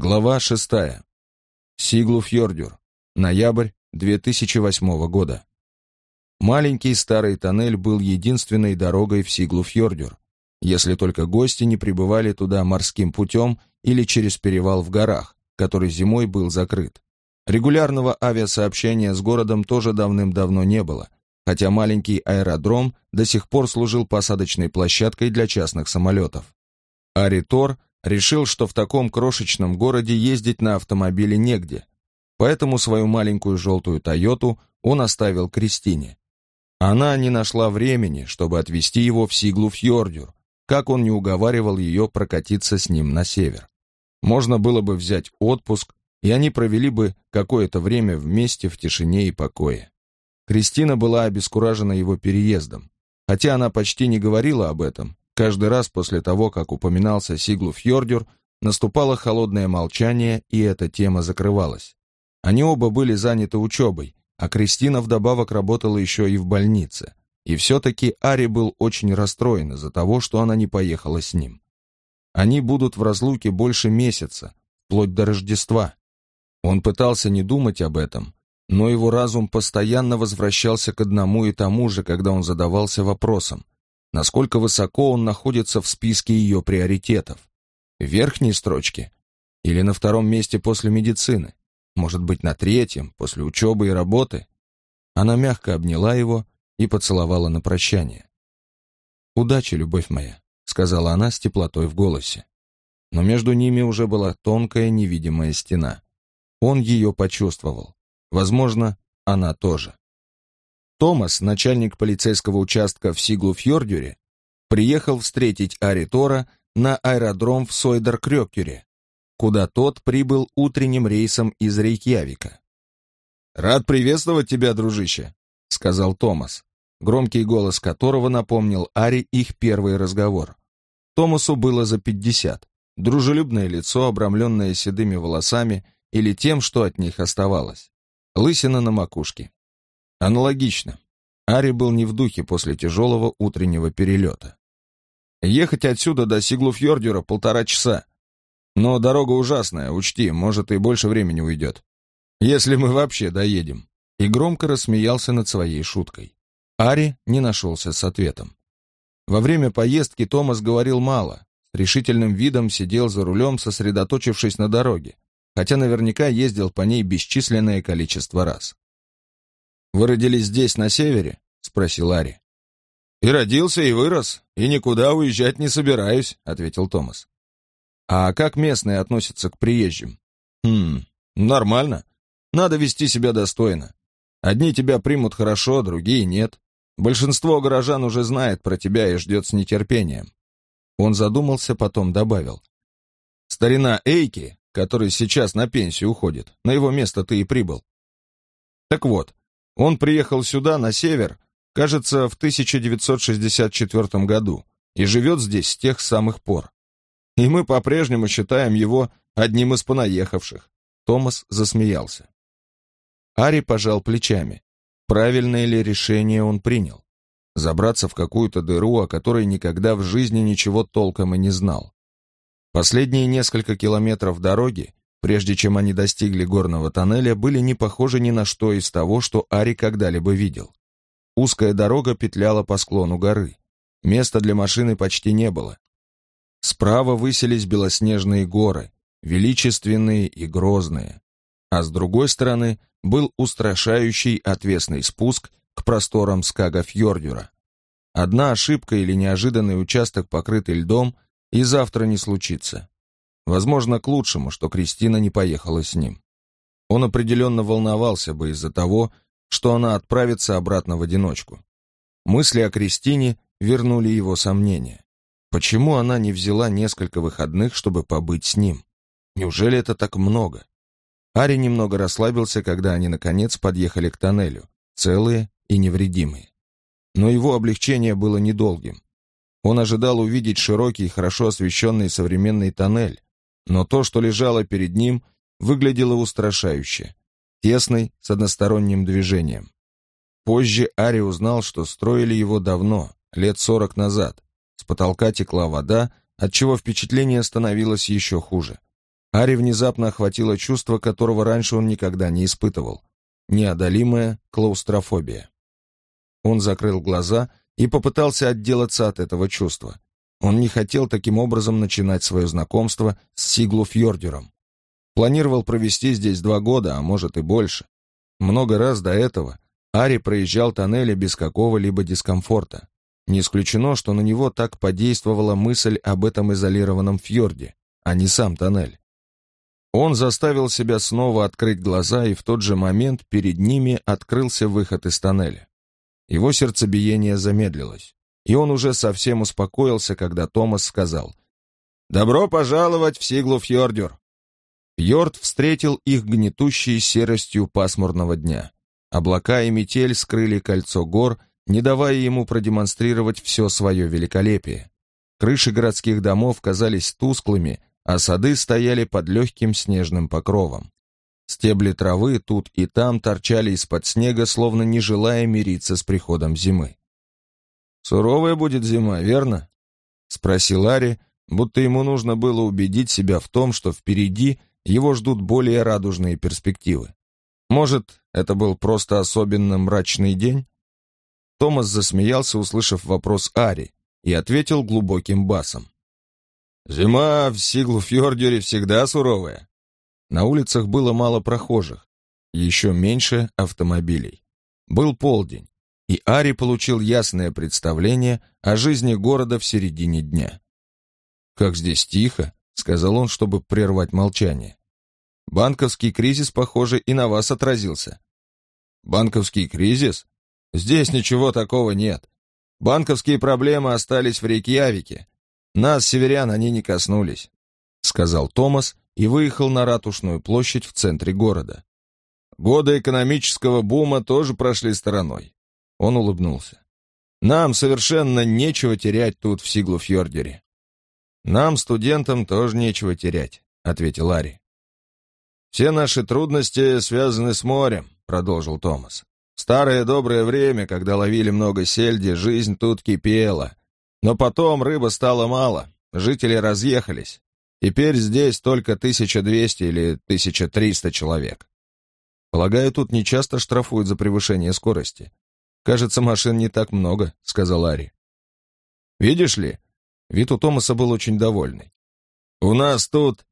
Глава 6. Сиглуфьордюр. Ноябрь 2008 года. Маленький старый тоннель был единственной дорогой в Сиглуфьордюр, если только гости не прибывали туда морским путем или через перевал в горах, который зимой был закрыт. Регулярного авиасообщения с городом тоже давным-давно не было, хотя маленький аэродром до сих пор служил посадочной площадкой для частных самолетов. Аритор решил, что в таком крошечном городе ездить на автомобиле негде, поэтому свою маленькую желтую «Тойоту» он оставил Кристине. Она не нашла времени, чтобы отвезти его в Сиглу-Фьордюр, как он не уговаривал ее прокатиться с ним на север. Можно было бы взять отпуск, и они провели бы какое-то время вместе в тишине и покое. Кристина была обескуражена его переездом. Хотя она почти не говорила об этом, Каждый раз после того, как упоминался Сиглу Фьордюр, наступало холодное молчание, и эта тема закрывалась. Они оба были заняты учебой, а Кристина вдобавок работала еще и в больнице. И все-таки Ари был очень расстроен из-за того, что она не поехала с ним. Они будут в разлуке больше месяца, вплоть до Рождества. Он пытался не думать об этом, но его разум постоянно возвращался к одному и тому же, когда он задавался вопросом, насколько высоко он находится в списке ее приоритетов. В верхней строчке или на втором месте после медицины, может быть, на третьем, после учебы и работы. Она мягко обняла его и поцеловала на прощание. «Удачи, любовь моя», — сказала она с теплотой в голосе. Но между ними уже была тонкая невидимая стена. Он ее почувствовал. Возможно, она тоже. Томас, начальник полицейского участка в Сиглу-Фьордюре, приехал встретить Ари Тора на аэродром в Сойдер-Крёкюре, куда тот прибыл утренним рейсом из Рейкьявика. «Рад приветствовать тебя, дружище», — сказал Томас, громкий голос которого напомнил Ари их первый разговор. Томасу было за пятьдесят, дружелюбное лицо, обрамленное седыми волосами или тем, что от них оставалось. Лысина на макушке. Аналогично. Ари был не в духе после тяжелого утреннего перелета. Ехать отсюда до Сиглуфьордюра полтора часа. Но дорога ужасная, учти, может и больше времени уйдет. Если мы вообще доедем. И громко рассмеялся над своей шуткой. Ари не нашелся с ответом. Во время поездки Томас говорил мало, с решительным видом сидел за рулем, сосредоточившись на дороге, хотя наверняка ездил по ней бесчисленное количество раз. «Вы родились здесь, на севере?» — спросил Ари. «И родился, и вырос, и никуда уезжать не собираюсь», — ответил Томас. «А как местные относятся к приезжим?» «Хм, нормально. Надо вести себя достойно. Одни тебя примут хорошо, другие нет. Большинство горожан уже знает про тебя и ждет с нетерпением». Он задумался, потом добавил. «Старина Эйки, который сейчас на пенсию уходит, на его место ты и прибыл. Так вот, он приехал сюда, на север, кажется, в 1964 году, и живет здесь с тех самых пор. И мы по-прежнему считаем его одним из понаехавших. Томас засмеялся. Ари пожал плечами. Правильное ли решение он принял? Забраться в какую-то дыру, о которой никогда в жизни ничего толком и не знал. Последние несколько километров дороги прежде чем они достигли горного тоннеля, были не похожи ни на что из того, что Ари когда-либо видел. Узкая дорога петляла по склону горы. Места для машины почти не было. Справа высились белоснежные горы, величественные и грозные. А с другой стороны был устрашающий отвесный спуск к просторам Скага-Фьордюра. Одна ошибка или неожиданный участок, покрытый льдом, и завтра не случится. Возможно, к лучшему, что Кристина не поехала с ним. Он определенно волновался бы из-за того, что она отправится обратно в одиночку. Мысли о Кристине вернули его сомнения. Почему она не взяла несколько выходных, чтобы побыть с ним? Неужели это так много? Ари немного расслабился, когда они, наконец, подъехали к тоннелю, целые и невредимые. Но его облегчение было недолгим. Он ожидал увидеть широкий, хорошо освещенный современный тоннель, но то, что лежало перед ним, выглядело устрашающе, тесный, с односторонним движением. Позже Ари узнал, что строили его давно, лет сорок назад. С потолка текла вода, отчего впечатление становилось еще хуже. Ари внезапно охватило чувство, которого раньше он никогда не испытывал. Неодолимая клаустрофобия. Он закрыл глаза и попытался отделаться от этого чувства. Он не хотел таким образом начинать свое знакомство с Сиглу Фьордером. Планировал провести здесь два года, а может и больше. Много раз до этого Ари проезжал тоннели без какого-либо дискомфорта. Не исключено, что на него так подействовала мысль об этом изолированном фьорде, а не сам тоннель. Он заставил себя снова открыть глаза, и в тот же момент перед ними открылся выход из тоннеля. Его сердцебиение замедлилось, и он уже совсем успокоился, когда Томас сказал «Добро пожаловать в Сиглу-Фьордюр!» Фьорд встретил их гнетущей серостью пасмурного дня. Облака и метель скрыли кольцо гор, не давая ему продемонстрировать все свое великолепие. Крыши городских домов казались тусклыми, а сады стояли под легким снежным покровом. Стебли травы тут и там торчали из-под снега, словно не желая мириться с приходом зимы. «Суровая будет зима, верно?» — спросил Ари, будто ему нужно было убедить себя в том, что впереди его ждут более радужные перспективы. Может, это был просто особенно мрачный день? Томас засмеялся, услышав вопрос Ари, и ответил глубоким басом. «Зима в Сиглу-Фьордюре всегда суровая. На улицах было мало прохожих, еще меньше автомобилей. Был полдень, и Ари получил ясное представление о жизни города в середине дня. «Как здесь тихо», — сказал он, чтобы прервать молчание. «Банковский кризис, похоже, и на вас отразился». «Банковский кризис? Здесь ничего такого нет. Банковские проблемы остались в Рейкьявике. Нас, северян, они не коснулись», — сказал Томас, и выехал на Ратушную площадь в центре города. Годы экономического бума тоже прошли стороной. Он улыбнулся. Нам совершенно нечего терять тут, в Сиглуфьордере. Нам, студентам, тоже нечего терять, ответил Ари. Все наши трудности связаны с морем, продолжил Томас. Старое доброе время, когда ловили много сельди, жизнь тут кипела. Но потом рыба стало мало, жители разъехались. Теперь здесь только 1200 или 1300 человек. Полагаю, тут не часто штрафуют за превышение скорости. Кажется, машин не так много, сказал Ари. Видишь ли, вид у Томаса был очень довольный. У нас тут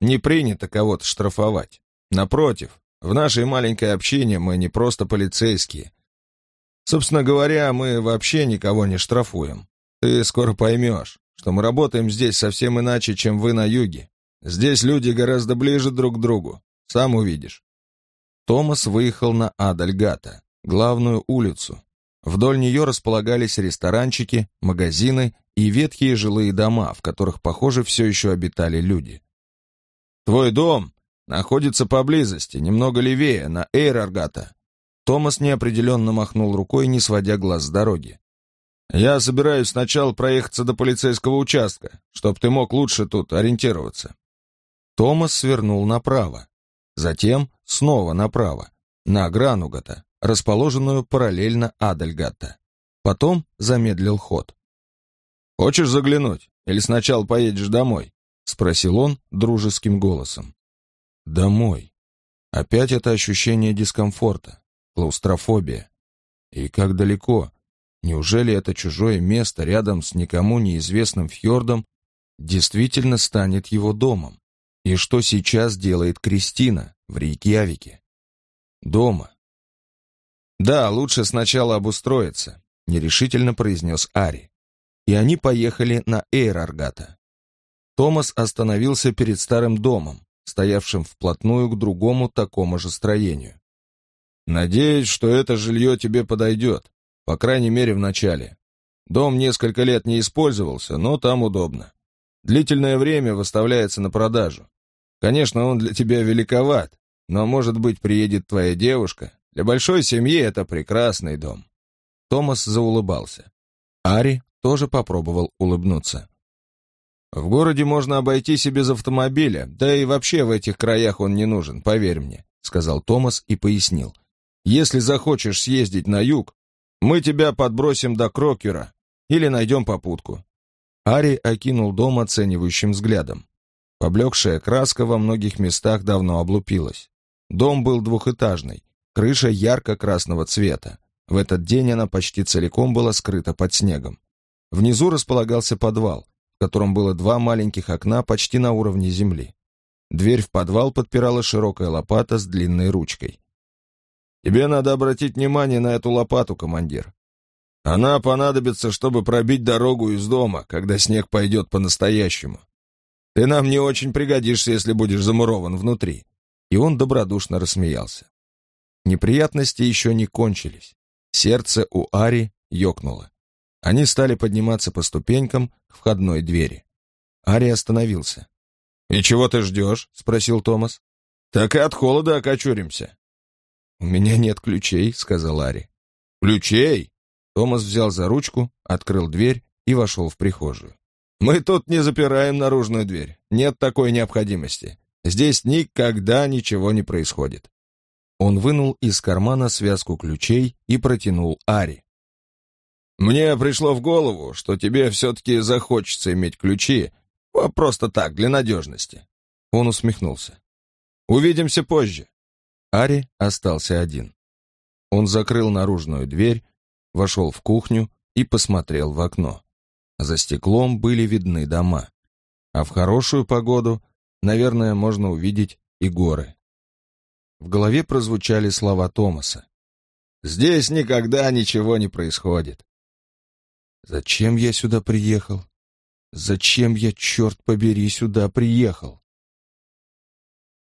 не принято кого-то штрафовать. Напротив, в нашей маленькой общине мы не просто полицейские. Собственно говоря, мы вообще никого не штрафуем. Ты скоро поймешь что мы работаем здесь совсем иначе, чем вы на юге. Здесь люди гораздо ближе друг к другу. Сам увидишь». Томас выехал на Адальгата, главную улицу. Вдоль нее располагались ресторанчики, магазины и ветхие жилые дома, в которых, похоже, все еще обитали люди. «Твой дом находится поблизости, немного левее, на Эйраргата». Томас неопределенно махнул рукой, не сводя глаз с дороги. Я собираюсь сначала проехаться до полицейского участка, чтобы ты мог лучше тут ориентироваться. Томас свернул направо, затем снова направо, на Гранугата, расположенную параллельно Адальгата. Потом замедлил ход. «Хочешь заглянуть? Или сначала поедешь домой?» — спросил он дружеским голосом. «Домой. Опять это ощущение дискомфорта, клаустрофобия. И как далеко?» Неужели это чужое место рядом с никому неизвестным фьордом действительно станет его домом? И что сейчас делает Кристина в Рейкьявике? Дома. «Да, лучше сначала обустроиться», — нерешительно произнес Ари. И они поехали на Эйраргата. Томас остановился перед старым домом, стоявшим вплотную к другому такому же строению. «Надеюсь, что это жилье тебе подойдет», по крайней мере, в начале. Дом несколько лет не использовался, но там удобно. Длительное время выставляется на продажу. Конечно, он для тебя великоват, но, может быть, приедет твоя девушка. Для большой семьи это прекрасный дом». Томас заулыбался. Ари тоже попробовал улыбнуться. «В городе можно обойтись и без автомобиля, да и вообще в этих краях он не нужен, поверь мне», — сказал Томас и пояснил. «Если захочешь съездить на юг, мы тебя подбросим до Крокера или найдем попутку». Ари окинул дом оценивающим взглядом. Поблекшая краска во многих местах давно облупилась. Дом был двухэтажный, крыша ярко-красного цвета. В этот день она почти целиком была скрыта под снегом. Внизу располагался подвал, в котором было два маленьких окна почти на уровне земли. Дверь в подвал подпирала широкая лопата с длинной ручкой. «Тебе надо обратить внимание на эту лопату, командир. Она понадобится, чтобы пробить дорогу из дома, когда снег пойдет по-настоящему. Ты нам не очень пригодишься, если будешь замурован внутри». И он добродушно рассмеялся. Неприятности еще не кончились. Сердце у Ари ёкнуло. Они стали подниматься по ступенькам к входной двери. Ари остановился. «И чего ты ждешь?» — спросил Томас. «Так и от холода окочуримся». «У меня нет ключей», — сказал Ари. «Ключей?» Томас взял за ручку, открыл дверь и вошел в прихожую. «Мы тут не запираем наружную дверь. Нет такой необходимости. Здесь никогда ничего не происходит». Он вынул из кармана связку ключей и протянул Ари. «Мне пришло в голову, что тебе все-таки захочется иметь ключи, просто так, для надежности». Он усмехнулся. «Увидимся позже». Ари остался один. Он закрыл наружную дверь, вошел в кухню и посмотрел в окно. За стеклом были видны дома. А в хорошую погоду, наверное, можно увидеть и горы. В голове прозвучали слова Томаса. «Здесь никогда ничего не происходит». «Зачем я сюда приехал? Зачем я, черт побери, сюда приехал?»